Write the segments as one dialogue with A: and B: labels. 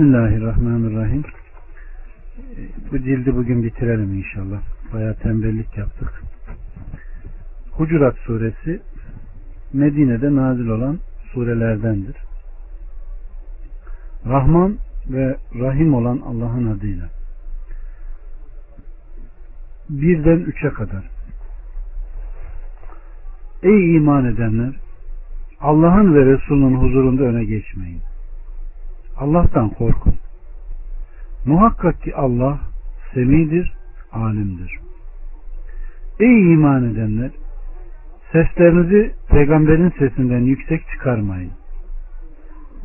A: Bismillahirrahmanirrahim. Bu cildi bugün bitirelim inşallah. Bayağı tembellik yaptık. Hucurat suresi Medine'de nazil olan surelerdendir. Rahman ve Rahim olan Allah'ın adıyla. Birden üçe kadar. Ey iman edenler! Allah'ın ve Resulünün huzurunda öne geçmeyin. Allah'tan korkun. Muhakkak ki Allah semidir, alimdir. Ey iman edenler! Seslerinizi peygamberin sesinden yüksek çıkarmayın.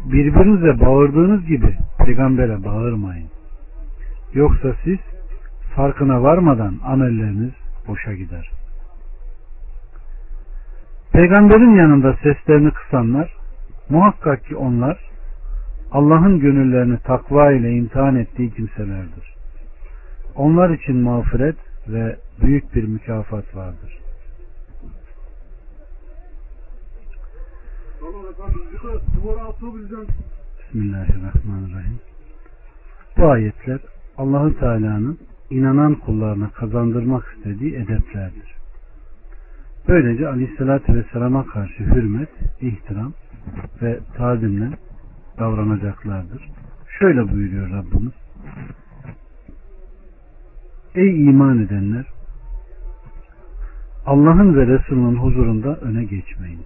A: Birbirinize bağırdığınız gibi peygambere bağırmayın. Yoksa siz farkına varmadan amelleriniz boşa gider. Peygamberin yanında seslerini kısanlar muhakkak ki onlar Allah'ın gönüllerini takva ile imtihan ettiği kimselerdir. Onlar için mağfiret ve büyük bir mükafat vardır. Bismillahirrahmanirrahim. Bu ayetler Allahu Teala'nın inanan kullarına kazandırmak istediği edeplerdir. Böylece Aleyhisselatü Vesselam'a karşı hürmet, ihtiram ve tazimle davranacaklardır. Şöyle buyuruyor Rabbimiz. Ey iman edenler! Allah'ın ve Resulünün huzurunda öne geçmeyin.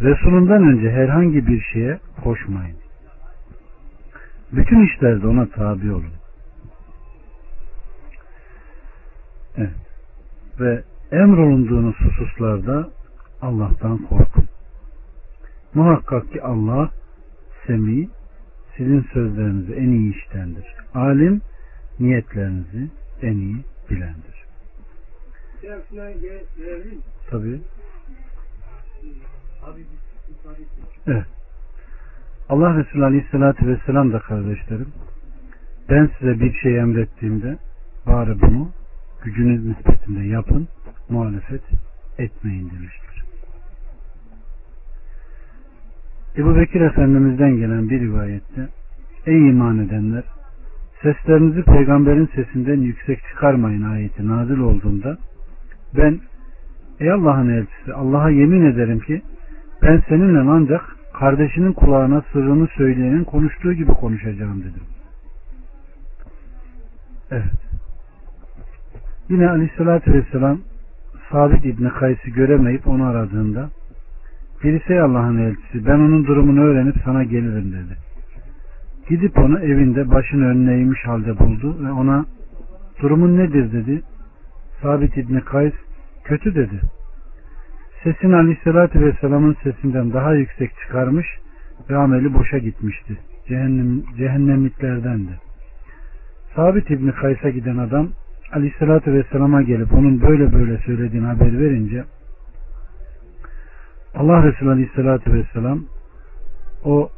A: Resulünden önce herhangi bir şeye koşmayın. Bütün işlerde ona tabi olun. Evet. Ve emrolunduğunuz hususlarda Allah'tan korkun. Muhakkak ki Allah semi sizin sözlerinizi en iyi iştendir. Alim niyetlerinizi en iyi bilendir. Tabi. Evet. Allah Resulü Aleyhisselatü Vesselam da kardeşlerim ben size bir şey emrettiğimde bari bunu gücünüz nispetinde yapın muhalefet etmeyin demiştir. Ebu Bekir Efendimiz'den gelen bir rivayette Ey iman edenler seslerinizi peygamberin sesinden yüksek çıkarmayın ayeti nazil olduğunda ben ey Allah'ın elçisi Allah'a yemin ederim ki ben seninle ancak kardeşinin kulağına sırrını söyleyenin konuştuğu gibi konuşacağım dedim. Evet. Yine aleyhissalatü vesselam Sabit İbni Kays'ı göremeyip onu aradığında birisi Allah'ın elçisi ben onun durumunu öğrenip sana gelirim dedi. Gidip onu evinde başın önüne eğmiş halde buldu ve ona durumun nedir dedi. Sabit İbni Kays kötü dedi. Sesini Aleyhisselatü Vesselam'ın sesinden daha yüksek çıkarmış ve ameli boşa gitmişti. Cehennem, cehennemliklerdendi. Sabit İbni Kays'a giden adam Aleyhisselatü Vesselam'a gelip onun böyle böyle söylediğini haber verince Allah Resulü Aleyhisselatü Vesselam o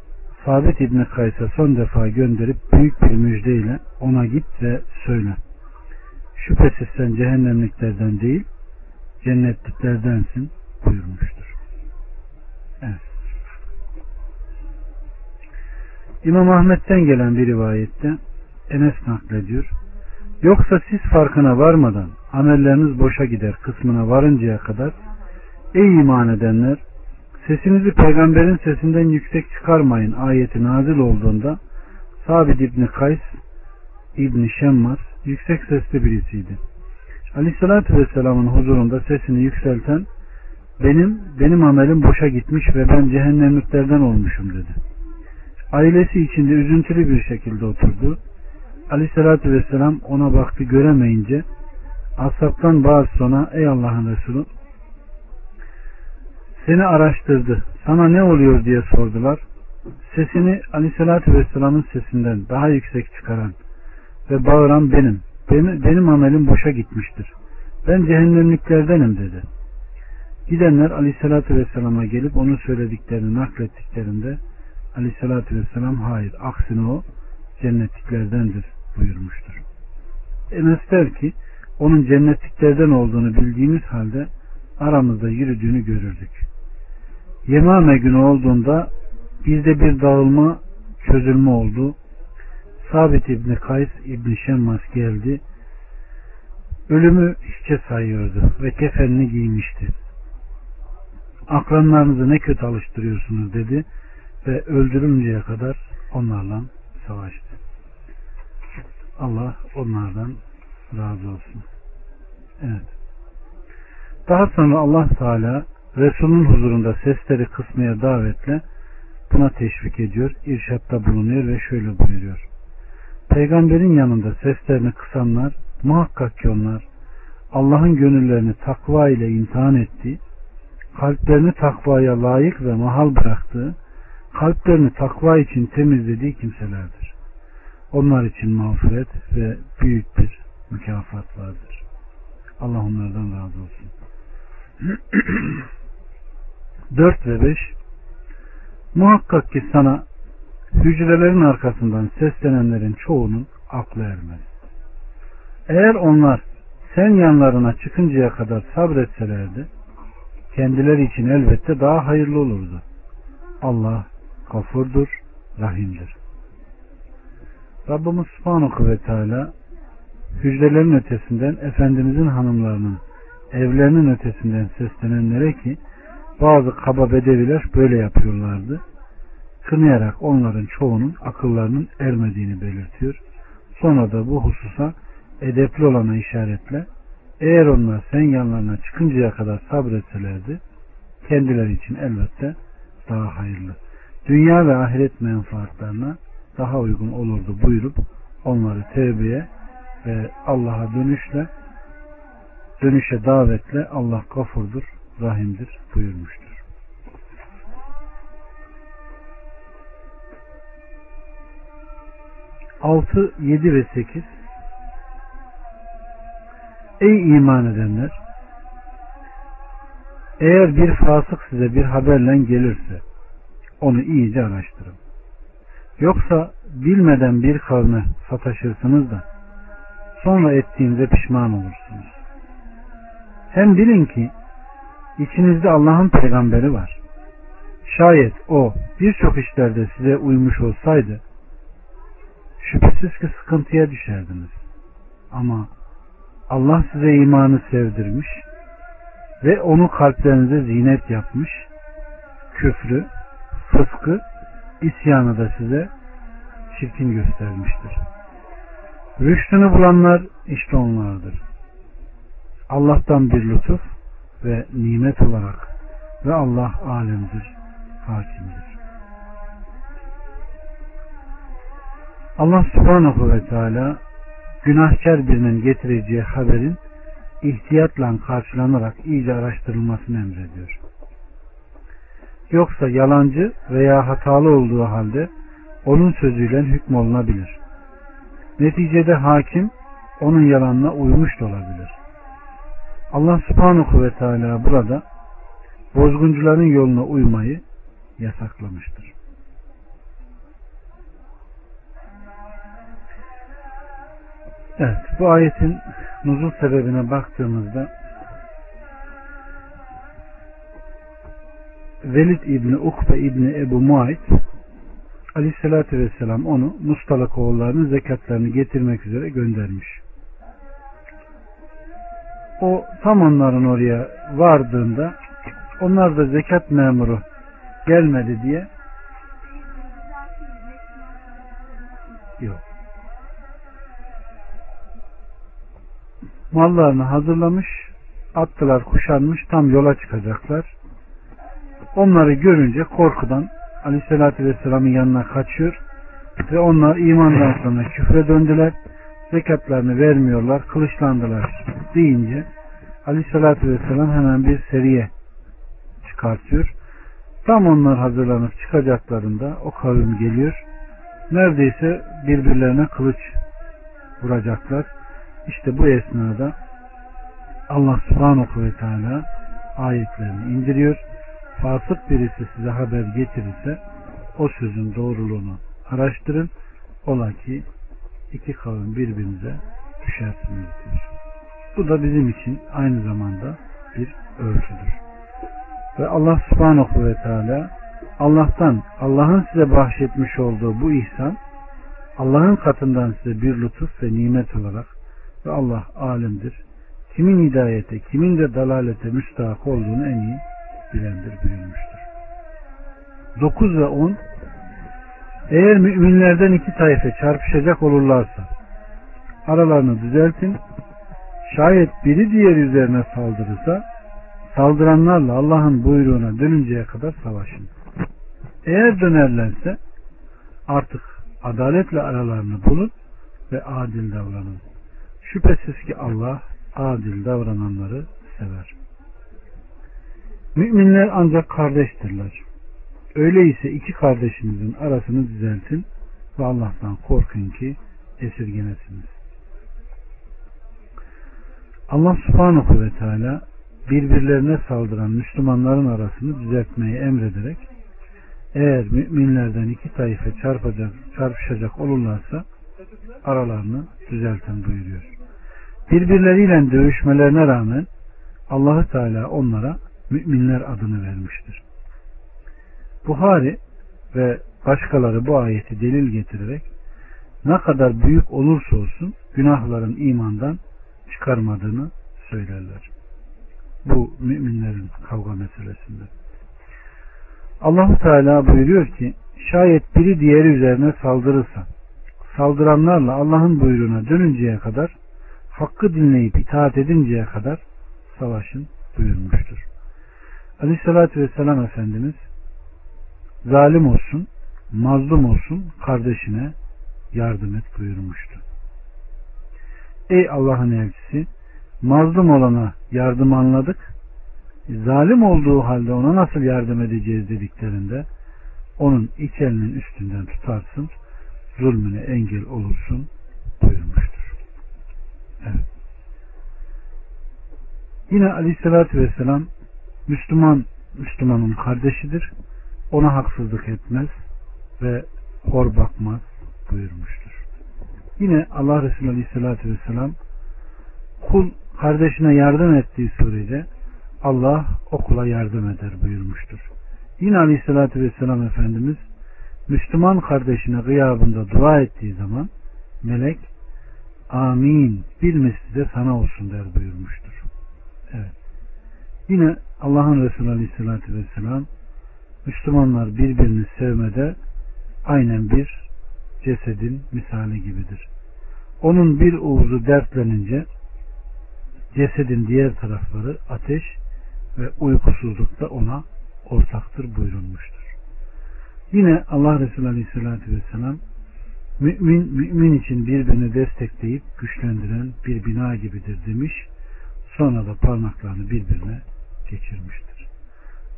A: Sabit İbni Kays'a son defa gönderip büyük bir müjdeyle ona git ve söyle. Şüphesiz sen cehennemliklerden değil cennetliklerdensin buyurmuştur. Evet. İmam Ahmet'ten gelen bir rivayette Enes naklediyor. Yoksa siz farkına varmadan amelleriniz boşa gider kısmına varıncaya kadar ey iman edenler sesinizi peygamberin sesinden yüksek çıkarmayın ayeti nazil olduğunda Sabit İbni Kays İbni Şemmas yüksek sesli birisiydi. Aleyhissalatü Vesselam'ın huzurunda sesini yükselten benim benim amelim boşa gitmiş ve ben cehennemliklerden olmuşum dedi. Ailesi içinde üzüntülü bir şekilde oturdu. Aleyhissalatü vesselam ona baktı göremeyince asaptan bazı sonra ey Allah'ın Resulü seni araştırdı. Sana ne oluyor diye sordular. Sesini Aleyhisselatü Vesselam'ın sesinden daha yüksek çıkaran ve bağıran benim. Benim, benim amelim boşa gitmiştir. Ben cehennemliklerdenim dedi. Gidenler Aleyhisselatü Vesselam'a gelip onun söylediklerini naklettiklerinde Aleyhisselatü Vesselam hayır aksine o cennetliklerdendir buyurmuştur. Enes der ki onun cennetliklerden olduğunu bildiğimiz halde aramızda yürüdüğünü görürdük. Yemame günü olduğunda bizde bir dağılma çözülme oldu. Sabit İbni Kays İbni Şemmas geldi. Ölümü hiçe sayıyordu ve kefenini giymişti. Akranlarınızı ne kötü alıştırıyorsunuz dedi ve öldürünceye kadar onlarla savaştı. Allah onlardan razı olsun. Evet. Daha sonra Allah Teala Resul'ün huzurunda sesleri kısmaya davetle buna teşvik ediyor, irşatta bulunuyor ve şöyle buyuruyor. Peygamberin yanında seslerini kısanlar muhakkak ki onlar Allah'ın gönüllerini takva ile imtihan ettiği, kalplerini takvaya layık ve mahal bıraktığı, kalplerini takva için temizlediği kimselerdir. Onlar için mağfiret ve büyük bir mükafat vardır. Allah onlardan razı olsun. 4 ve 5 Muhakkak ki sana hücrelerin arkasından seslenenlerin çoğunun aklı ermez. Eğer onlar sen yanlarına çıkıncaya kadar sabretselerdi kendileri için elbette daha hayırlı olurdu. Allah gafurdur, rahimdir. Rabbimiz Subhanahu ve Teala hücrelerin ötesinden Efendimizin hanımlarının evlerinin ötesinden seslenenlere ki bazı kaba bedeviler böyle yapıyorlardı. Kınayarak onların çoğunun akıllarının ermediğini belirtiyor. Sonra da bu hususa edepli olana işaretle eğer onlar sen yanlarına çıkıncaya kadar sabretselerdi kendileri için elbette daha hayırlı. Dünya ve ahiret menfaatlarına daha uygun olurdu buyurup onları tevbeye ve Allah'a dönüşle dönüşe davetle Allah gafurdur, rahimdir buyurmuştur. Altı, yedi ve sekiz Ey iman edenler! Eğer bir fasık size bir haberle gelirse onu iyice araştırın. Yoksa bilmeden bir kavme sataşırsınız da sonra ettiğinize pişman olursunuz. Hem bilin ki içinizde Allah'ın peygamberi var. Şayet o birçok işlerde size uymuş olsaydı şüphesiz ki sıkıntıya düşerdiniz. Ama Allah size imanı sevdirmiş ve onu kalplerinize zinet yapmış, küfrü, fıskı, isyanı da size çirkin göstermiştir. Rüştünü bulanlar işte onlardır. Allah'tan bir lütuf ve nimet olarak ve Allah alemdir, hakimdir. Allah subhanahu ve teala günahkar birinin getireceği haberin ihtiyatla karşılanarak iyice araştırılmasını emrediyor. Yoksa yalancı veya hatalı olduğu halde onun sözüyle hükmolunabilir. Neticede hakim onun yalanına uymuş da olabilir. Allah subhanahu ve teala burada bozguncuların yoluna uymayı yasaklamıştır. Evet, bu ayetin nuzul sebebine baktığımızda Velid İbni Ukbe İbni Ebu Muayt Aleyhisselatü Vesselam onu Mustalak oğullarının zekatlarını getirmek üzere göndermiş. O tam onların oraya vardığında onlar da zekat memuru gelmedi diye yok. Mallarını hazırlamış, attılar kuşanmış, tam yola çıkacaklar. Onları görünce korkudan Aleyhisselatü Vesselam'ın yanına kaçıyor ve onlar imandan sonra küfre döndüler. Zekatlarını vermiyorlar, kılıçlandılar deyince Aleyhisselatü Vesselam hemen bir seriye çıkartıyor. Tam onlar hazırlanıp çıkacaklarında o kavim geliyor. Neredeyse birbirlerine kılıç vuracaklar. İşte bu esnada Allah subhanahu ve teala ayetlerini indiriyor fasık birisi size haber getirirse o sözün doğruluğunu araştırın. Ola ki iki kavim birbirinize düşersiniz diyor. Bu da bizim için aynı zamanda bir ölçüdür. Ve Allah subhanahu ve teala Allah'tan, Allah'ın size bahşetmiş olduğu bu ihsan, Allah'ın katından size bir lütuf ve nimet olarak ve Allah alimdir. Kimin hidayete, kimin de dalalete müstahak olduğunu en iyi bilendir buyurmuştur. 9 ve 10 Eğer müminlerden iki tayfe çarpışacak olurlarsa aralarını düzeltin. Şayet biri diğer üzerine saldırırsa saldıranlarla Allah'ın buyruğuna dönünceye kadar savaşın. Eğer dönerlerse artık adaletle aralarını bulun ve adil davranın. Şüphesiz ki Allah adil davrananları sever. Müminler ancak kardeştirler. Öyleyse iki kardeşinizin arasını düzeltin ve Allah'tan korkun ki esirgenesiniz. Allah subhanahu ve teala birbirlerine saldıran Müslümanların arasını düzeltmeyi emrederek eğer müminlerden iki taife çarpacak, çarpışacak olurlarsa aralarını düzeltin buyuruyor. Birbirleriyle dövüşmelerine rağmen Allahü Teala onlara müminler adını vermiştir. Buhari ve başkaları bu ayeti delil getirerek ne kadar büyük olursa olsun günahların imandan çıkarmadığını söylerler. Bu müminlerin kavga meselesinde. Allahu Teala buyuruyor ki şayet biri diğeri üzerine saldırırsa saldıranlarla Allah'ın buyruğuna dönünceye kadar hakkı dinleyip itaat edinceye kadar savaşın buyurmuştur. Aleyhissalatü Vesselam Efendimiz zalim olsun, mazlum olsun kardeşine yardım et buyurmuştu. Ey Allah'ın elçisi mazlum olana yardım anladık zalim olduğu halde ona nasıl yardım edeceğiz dediklerinde onun iki elinin üstünden tutarsın zulmüne engel olursun buyurmuştur. Evet. Yine aleyhissalatü vesselam Müslüman Müslümanın kardeşidir. Ona haksızlık etmez ve hor bakmaz buyurmuştur. Yine Allah Resulü Aleyhisselatü Vesselam kul kardeşine yardım ettiği sürece Allah okula yardım eder buyurmuştur. Yine Aleyhisselatü Vesselam Efendimiz Müslüman kardeşine gıyabında dua ettiği zaman melek amin bir misli de sana olsun der buyurmuştur. Evet. Yine Allah'ın Resulü Aleyhisselatü Vesselam Müslümanlar birbirini sevmede aynen bir cesedin misali gibidir. Onun bir uğuzu dertlenince cesedin diğer tarafları ateş ve uykusuzluk da ona ortaktır buyurulmuştur. Yine Allah Resulü Aleyhisselatü Vesselam mümin, mümin için birbirini destekleyip güçlendiren bir bina gibidir demiş. Sonra da parmaklarını birbirine geçirmiştir.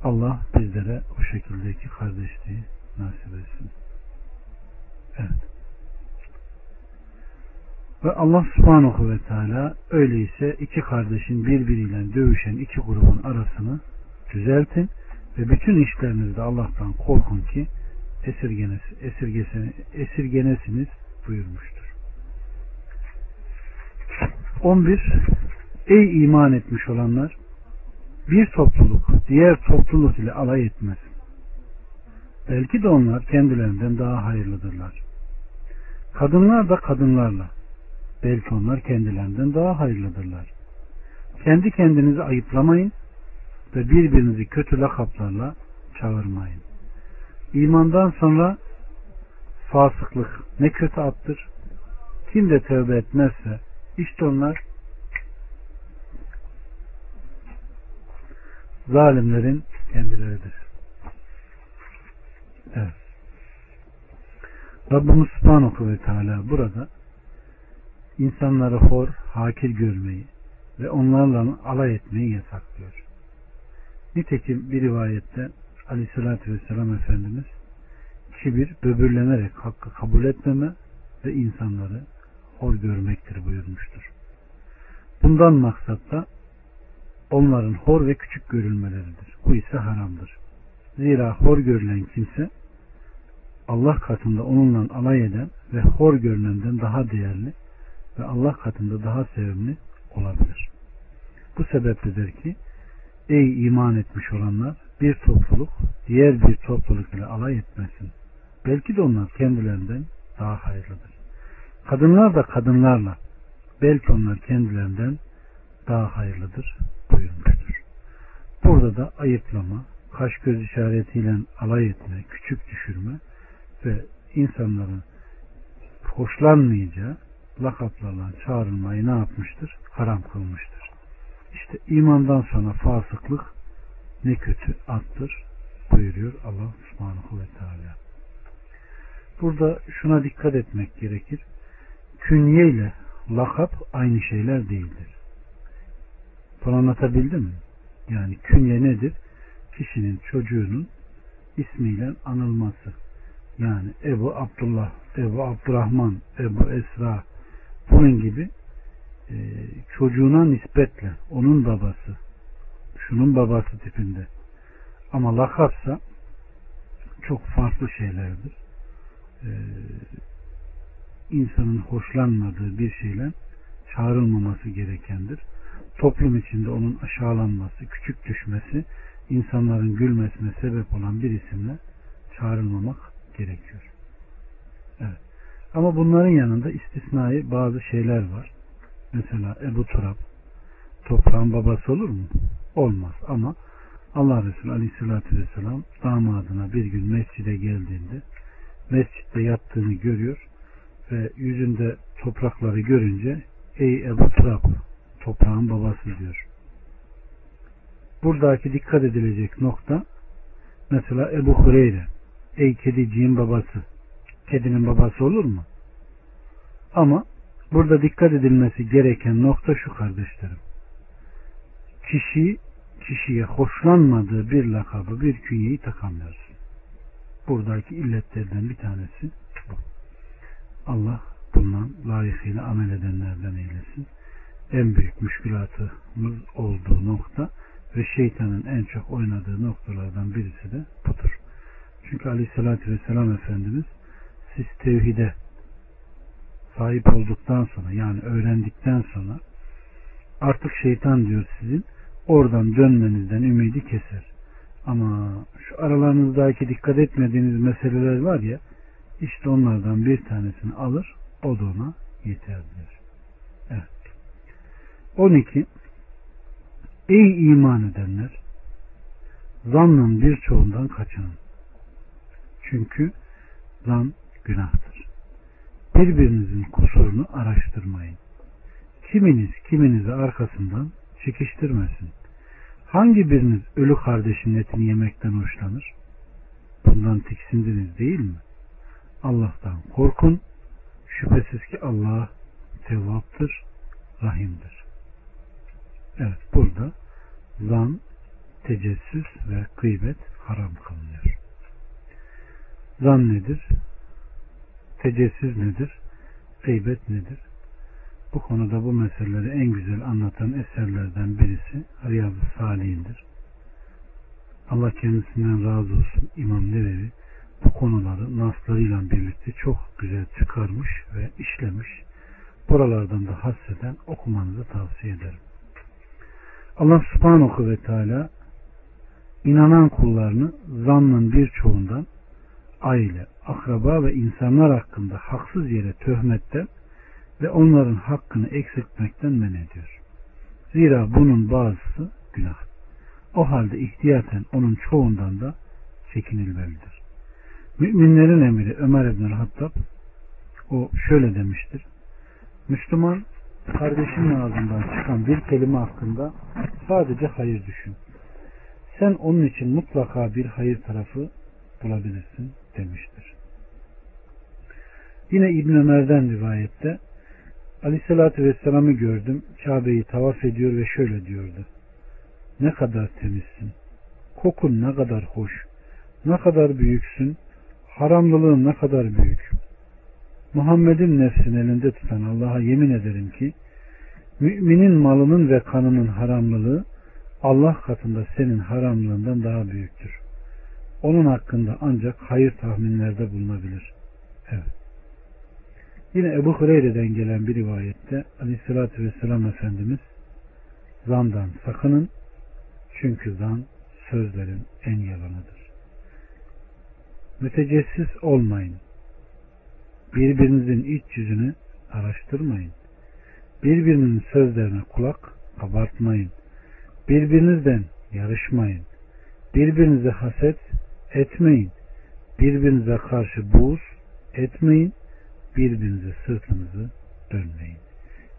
A: Allah bizlere o şekildeki kardeşliği nasip etsin. Evet. Ve Allah subhanahu ve teala öyleyse iki kardeşin birbiriyle dövüşen iki grubun arasını düzeltin ve bütün işlerinizde Allah'tan korkun ki esirgenesi, esirgesini, esirgenesiniz buyurmuştur. 11. Ey iman etmiş olanlar! Bir topluluk diğer topluluk ile alay etmez. Belki de onlar kendilerinden daha hayırlıdırlar. Kadınlar da kadınlarla, Belki onlar kendilerinden daha hayırlıdırlar. Kendi kendinizi ayıplamayın ve birbirinizi kötü lakaplarla çağırmayın. İmandan sonra fasıklık ne kötü attır. Kim de tövbe etmezse işte onlar zalimlerin kendileridir. Evet. Rabbimiz Subhanahu ve Teala burada insanları hor, hakir görmeyi ve onlarla alay etmeyi yasaklıyor. Nitekim bir rivayette aleyhissalatü vesselam Efendimiz kibir böbürlenerek hakkı kabul etmeme ve insanları hor görmektir buyurmuştur. Bundan maksat da onların hor ve küçük görülmeleridir. Bu ise haramdır. Zira hor görülen kimse Allah katında onunla alay eden ve hor görünenden daha değerli ve Allah katında daha sevimli olabilir. Bu sebepledir ki ey iman etmiş olanlar bir topluluk diğer bir topluluk ile alay etmesin. Belki de onlar kendilerinden daha hayırlıdır. Kadınlar da kadınlarla belki onlar kendilerinden daha hayırlıdır. Burada da ayıplama, kaş göz işaretiyle alay etme, küçük düşürme ve insanların hoşlanmayacağı lakaplarla çağrılmayı ne yapmıştır? Haram kılmıştır. İşte imandan sonra fasıklık ne kötü attır buyuruyor Allah subhanahu ve teala. Burada şuna dikkat etmek gerekir. Künye ile lakap aynı şeyler değildir. Bunu anlatabildim mi? Yani künye nedir? Kişinin çocuğunun ismiyle anılması. Yani Ebu Abdullah, Ebu Abdurrahman, Ebu Esra bunun gibi e, çocuğuna nispetle onun babası, şunun babası tipinde. Ama lakapsa çok farklı şeylerdir. Ee, insanın hoşlanmadığı bir şeyle çağrılmaması gerekendir. Toplum içinde onun aşağılanması, küçük düşmesi, insanların gülmesine sebep olan bir isimle çağrılmamak gerekiyor. Evet. Ama bunların yanında istisnai bazı şeyler var. Mesela Ebu Turab toprağın babası olur mu? Olmaz ama Allah Resulü Aleyhisselatü Vesselam damadına bir gün mescide geldiğinde mescitte yattığını görüyor ve yüzünde toprakları görünce ey Ebu Turab toprağın babası diyor. Buradaki dikkat edilecek nokta mesela Ebu Hureyre ey kediciğin babası kedinin babası olur mu? Ama burada dikkat edilmesi gereken nokta şu kardeşlerim. Kişi kişiye hoşlanmadığı bir lakabı, bir künyeyi takamıyorsun. Buradaki illetlerden bir tanesi bu. Allah bundan layıkıyla amel edenlerden eylesin. En büyük müşkülatımız olduğu nokta ve şeytanın en çok oynadığı noktalardan birisi de budur. Çünkü aleyhissalatü vesselam Efendimiz siz tevhide sahip olduktan sonra yani öğrendikten sonra artık şeytan diyor sizin oradan dönmenizden ümidi keser. Ama şu aralarınızdaki dikkat etmediğiniz meseleler var ya işte onlardan bir tanesini alır o da ona yeter. Evet. 12 Ey iman edenler zannın birçoğundan kaçının. Çünkü zan günahtır. Birbirinizin kusurunu araştırmayın. Kiminiz kiminizi arkasından çekiştirmesin. Hangi biriniz ölü kardeşin etini yemekten hoşlanır? Bundan tiksindiniz değil mi? Allah'tan korkun. Şüphesiz ki Allah tevvaptır, rahimdir. Evet burada zan, tecessüs ve gıybet haram kılınıyor. Zan nedir? Tecessüs nedir? Gıybet nedir? Bu konuda bu meseleleri en güzel anlatan eserlerden birisi Riyaz-ı Salih'indir. Allah kendisinden razı olsun İmam Nevevi bu konuları naslarıyla birlikte çok güzel çıkarmış ve işlemiş. Buralardan da hasseden okumanızı tavsiye ederim. Allah subhanahu ve teala inanan kullarını zannın birçoğundan aile, akraba ve insanlar hakkında haksız yere töhmetten ve onların hakkını eksiltmekten men ediyor. Zira bunun bazısı günah. O halde ihtiyaten onun çoğundan da çekinilmelidir. Müminlerin emiri Ömer İbn Hattab o şöyle demiştir. Müslüman kardeşinin ağzından çıkan bir kelime hakkında sadece hayır düşün. Sen onun için mutlaka bir hayır tarafı bulabilirsin demiştir. Yine İbn Ömer'den rivayette Aleyhissalatü Vesselam'ı gördüm. Kabe'yi tavaf ediyor ve şöyle diyordu. Ne kadar temizsin. Kokun ne kadar hoş. Ne kadar büyüksün. Haramlılığın ne kadar büyük. Muhammed'in nefsini elinde tutan Allah'a yemin ederim ki müminin malının ve kanının haramlılığı Allah katında senin haramlığından daha büyüktür. Onun hakkında ancak hayır tahminlerde bulunabilir. Evet. Yine Ebu Hureyre'den gelen bir rivayette Aleyhisselatü Vesselam Efendimiz zandan sakının çünkü zan sözlerin en yalanıdır. Mütecessis olmayın. Birbirinizin iç yüzünü araştırmayın. Birbirinin sözlerine kulak kabartmayın. Birbirinizden yarışmayın. Birbirinize haset etmeyin. Birbirinize karşı buğz etmeyin. Birbirinize sırtınızı dönmeyin.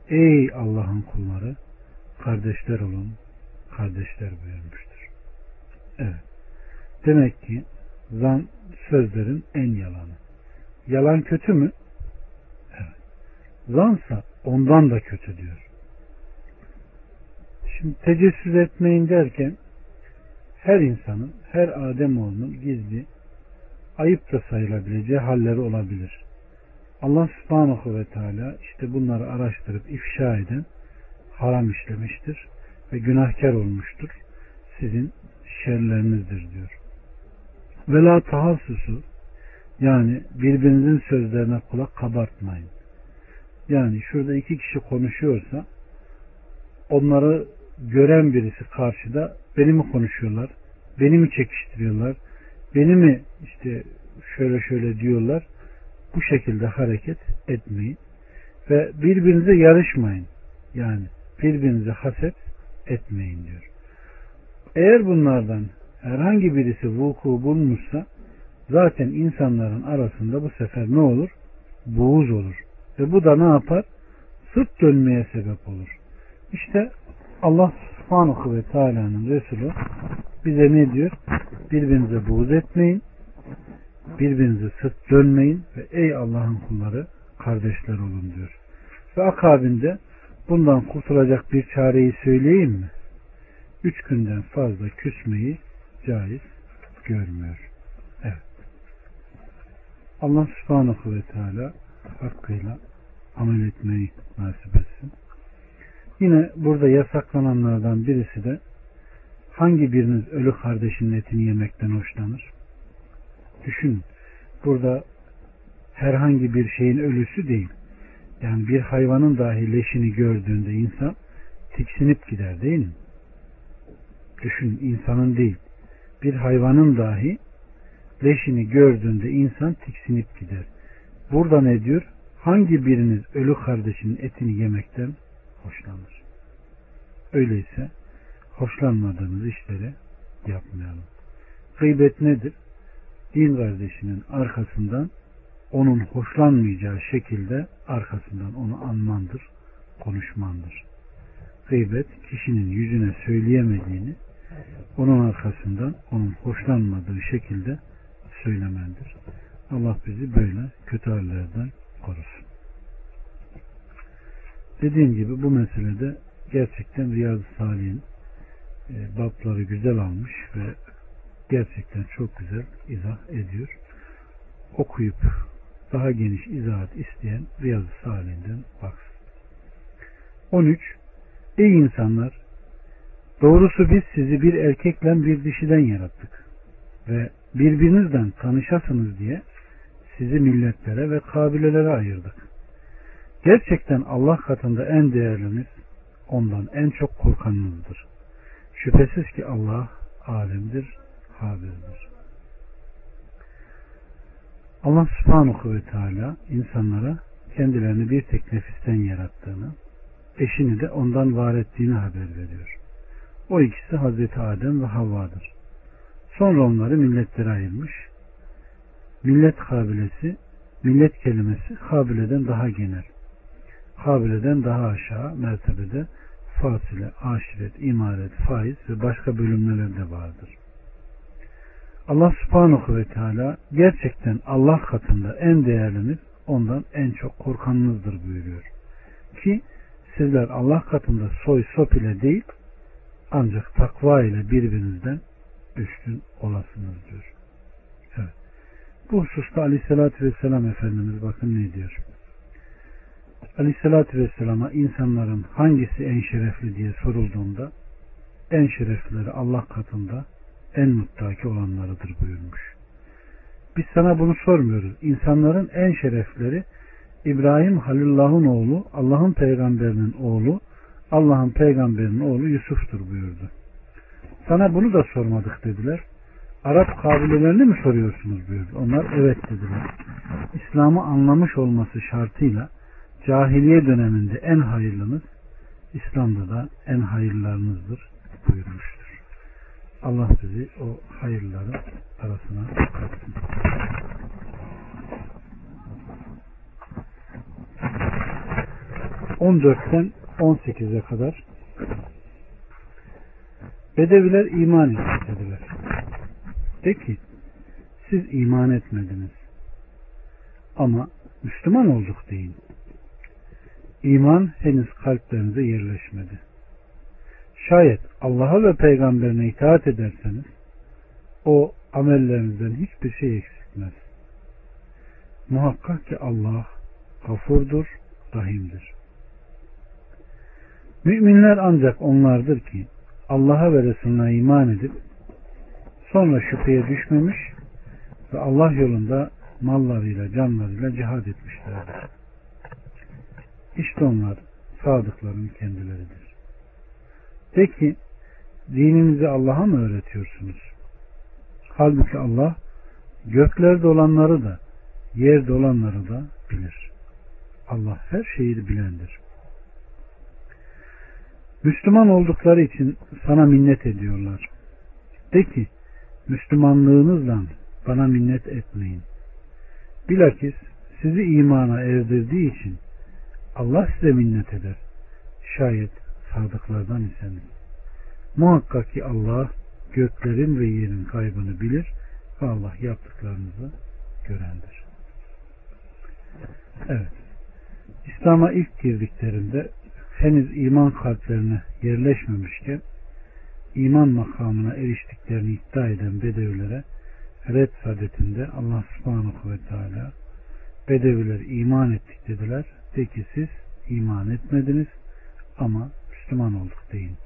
A: Ey Allah'ın kulları kardeşler olun, kardeşler buyurmuştur. Evet. Demek ki zan sözlerin en yalanı. Yalan kötü mü? Evet. Zansa ondan da kötü diyor. Şimdi tecessüs etmeyin derken her insanın, her Ademoğlunun gizli, ayıp da sayılabileceği halleri olabilir. Allah subhanahu ve teala işte bunları araştırıp ifşa eden haram işlemiştir ve günahkar olmuştur. Sizin şerlerinizdir diyor. Vela tahassusu yani birbirinizin sözlerine kulak kabartmayın. Yani şurada iki kişi konuşuyorsa onları gören birisi karşıda beni mi konuşuyorlar? Beni mi çekiştiriyorlar? Beni mi işte şöyle şöyle diyorlar? Bu şekilde hareket etmeyin. Ve birbirinize yarışmayın. Yani birbirinize haset etmeyin diyor. Eğer bunlardan herhangi birisi vuku bulmuşsa zaten insanların arasında bu sefer ne olur? Buğuz olur. Ve bu da ne yapar? Sırt dönmeye sebep olur. İşte Allah subhanahu ve teala'nın Resulü bize ne diyor? Birbirinize buğz etmeyin. Birbirinize sırt dönmeyin ve ey Allah'ın kulları kardeşler olun diyor. Ve akabinde bundan kurtulacak bir çareyi söyleyeyim mi? Üç günden fazla küsmeyi caiz görmüyor. Allah subhanahu ve teala hakkıyla amel etmeyi nasip etsin. Yine burada yasaklananlardan birisi de hangi biriniz ölü kardeşinin etini yemekten hoşlanır? Düşün. Burada herhangi bir şeyin ölüsü değil. Yani bir hayvanın dahi leşini gördüğünde insan tiksinip gider değil mi? Düşün insanın değil. Bir hayvanın dahi leşini gördüğünde insan tiksinip gider. Burada ne diyor? Hangi biriniz ölü kardeşinin etini yemekten hoşlanır? Öyleyse hoşlanmadığımız işleri yapmayalım. Gıybet nedir? Din kardeşinin arkasından onun hoşlanmayacağı şekilde arkasından onu anmandır, konuşmandır. Gıybet kişinin yüzüne söyleyemediğini onun arkasından onun hoşlanmadığı şekilde söylemendir. Allah bizi böyle kötü hallerden korusun. Dediğim gibi bu meselede gerçekten Riyaz-ı Salih'in e, babları güzel almış ve gerçekten çok güzel izah ediyor. Okuyup daha geniş izahat isteyen Riyaz-ı Salih'inden baksın. 13. Ey insanlar! Doğrusu biz sizi bir erkekle bir dişiden yarattık ve birbirinizden tanışasınız diye sizi milletlere ve kabilelere ayırdık. Gerçekten Allah katında en değerliniz, ondan en çok korkanınızdır. Şüphesiz ki Allah alimdir, habirdir. Allah subhanahu ve teala insanlara kendilerini bir tek nefisten yarattığını, eşini de ondan var ettiğini haber veriyor. O ikisi Hazreti Adem ve Havva'dır. Sonra onları milletlere ayırmış. Millet kabilesi, millet kelimesi kabileden daha genel. Kabileden daha aşağı mertebede fasile, aşiret, imaret, faiz ve başka bölümler de vardır. Allah subhanahu ve teala gerçekten Allah katında en değerliniz ondan en çok korkanınızdır buyuruyor. Ki sizler Allah katında soy sop ile değil ancak takva ile birbirinizden üstün olasınız diyor. Evet. Bu hususta aleyhissalatü vesselam Efendimiz bakın ne diyor. Aleyhissalatü vesselama insanların hangisi en şerefli diye sorulduğunda en şereflileri Allah katında en muttaki olanlarıdır buyurmuş. Biz sana bunu sormuyoruz. İnsanların en şerefleri İbrahim Halilullah'ın oğlu, Allah'ın peygamberinin oğlu, Allah'ın peygamberinin oğlu Yusuf'tur buyurdu. Sana bunu da sormadık dediler. Arap kabilelerini mi soruyorsunuz buyurdu. Onlar evet dediler. İslam'ı anlamış olması şartıyla cahiliye döneminde en hayırlınız, İslam'da da en hayırlarınızdır buyurmuştur. Allah bizi o hayırların arasına katsın. 14'ten 18'e kadar Bedeviler iman ettik. De ki siz iman etmediniz. Ama Müslüman olduk deyin. İman henüz kalplerinize yerleşmedi. Şayet Allah'a ve peygamberine itaat ederseniz o amellerinizden hiçbir şey eksiltmez. Muhakkak ki Allah gafurdur, rahimdir. Müminler ancak onlardır ki Allah'a ve Resulüne iman edip sonra şüpheye düşmemiş ve Allah yolunda mallarıyla canlarıyla cihad etmişlerdir. İşte onlar sadıkların kendileridir. De ki dininizi Allah'a mı öğretiyorsunuz? Halbuki Allah göklerde olanları da yerde olanları da bilir. Allah her şeyi bilendir. Müslüman oldukları için sana minnet ediyorlar. De ki Müslümanlığınızla bana minnet etmeyin. Bilakis sizi imana erdirdiği için Allah size minnet eder. Şayet sadıklardan iseniz. Muhakkak ki Allah göklerin ve yerin kaybını bilir ve Allah yaptıklarınızı görendir. Evet. İslam'a ilk girdiklerinde henüz iman kalplerine yerleşmemişken iman makamına eriştiklerini iddia eden Bedevilere red sadetinde Allah subhanahu ve teala Bedeviler iman ettik dediler. De siz iman etmediniz ama Müslüman olduk deyin.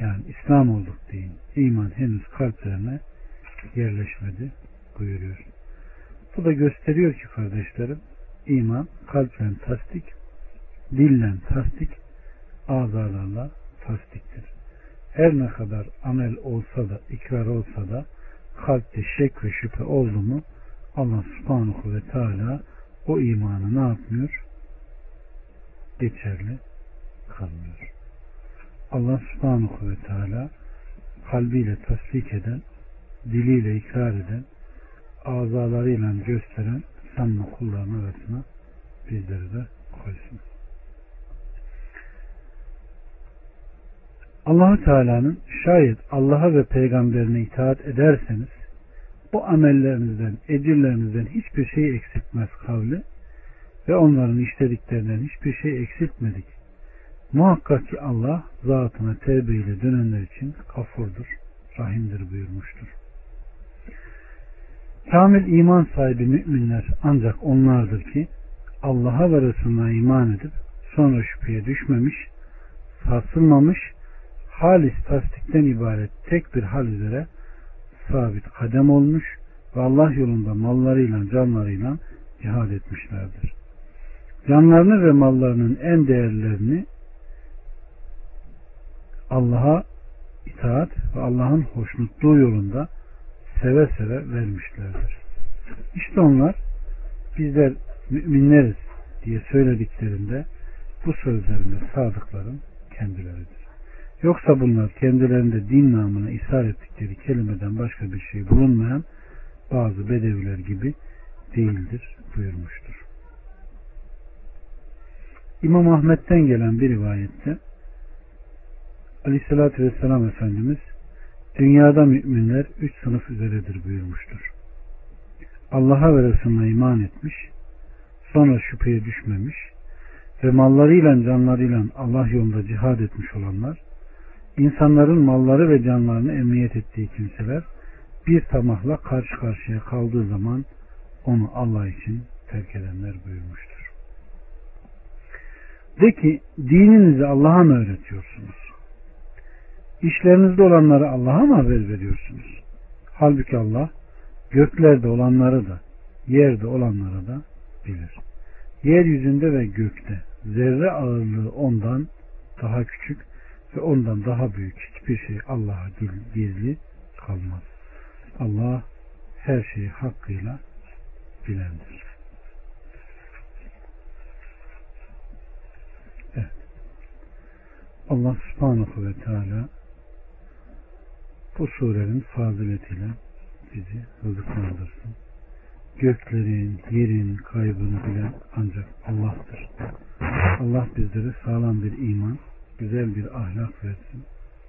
A: Yani İslam olduk deyin. İman henüz kalplerine yerleşmedi buyuruyor. Bu da gösteriyor ki kardeşlerim iman kalple tasdik, dille tasdik, azalarla tasdiktir. Her ne kadar amel olsa da, ikrar olsa da kalpte şek ve şüphe oldu mu Allah subhanahu ve teala o imanı ne yapmıyor? Geçerli kalmıyor. Allah subhanahu ve teala kalbiyle tasdik eden, diliyle ikrar eden, azalarıyla gösteren sanma kullarının arasına bizleri de koysun. Allahu Teala'nın şayet Allah'a ve peygamberine itaat ederseniz bu amellerinizden, ecirlerinizden hiçbir şey eksiltmez kavli ve onların işlediklerinden hiçbir şey eksiltmedik. Muhakkak ki Allah zatına tevbe ile dönenler için kafurdur, rahimdir buyurmuştur. Kamil iman sahibi müminler ancak onlardır ki Allah'a ve Resulüne iman edip sonra şüpheye düşmemiş, sarsılmamış halis tasdikten ibaret tek bir hal üzere sabit kadem olmuş ve Allah yolunda mallarıyla canlarıyla cihad etmişlerdir. Canlarını ve mallarının en değerlerini Allah'a itaat ve Allah'ın hoşnutluğu yolunda seve seve vermişlerdir. İşte onlar bizler müminleriz diye söylediklerinde bu sözlerinde sadıkların kendileridir. Yoksa bunlar kendilerinde din namına ishar ettikleri kelimeden başka bir şey bulunmayan bazı bedeviler gibi değildir buyurmuştur. İmam Ahmet'ten gelen bir rivayette Aleyhisselatü Vesselam Efendimiz dünyada müminler üç sınıf üzeredir buyurmuştur. Allah'a ve Resulüne iman etmiş, sonra şüpheye düşmemiş ve mallarıyla canlarıyla Allah yolunda cihad etmiş olanlar insanların malları ve canlarını emniyet ettiği kimseler bir tamahla karşı karşıya kaldığı zaman onu Allah için terk edenler buyurmuştur. De ki dininizi Allah'a mı öğretiyorsunuz? İşlerinizde olanları Allah'a mı haber veriyorsunuz? Halbuki Allah göklerde olanları da yerde olanları da bilir. Yeryüzünde ve gökte zerre ağırlığı ondan daha küçük Ve ondan daha büyük hiçbir şey Allah'a gizli kalmaz. Allah her şeyi hakkıyla bilendir. Evet. Allah subhanahu ve teala bu surenin faziletiyle bizi rızıklandırsın. Göklerin, yerin kaybını bilen ancak Allah'tır. Allah bizlere sağlam bir iman, güzel bir ahlak versin.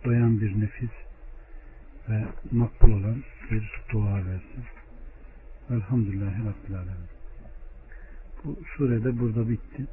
A: Doyan bir nefis ve makbul olan bir dua versin. Elhamdülillahi Rabbil Alemin. Bu surede burada bitti.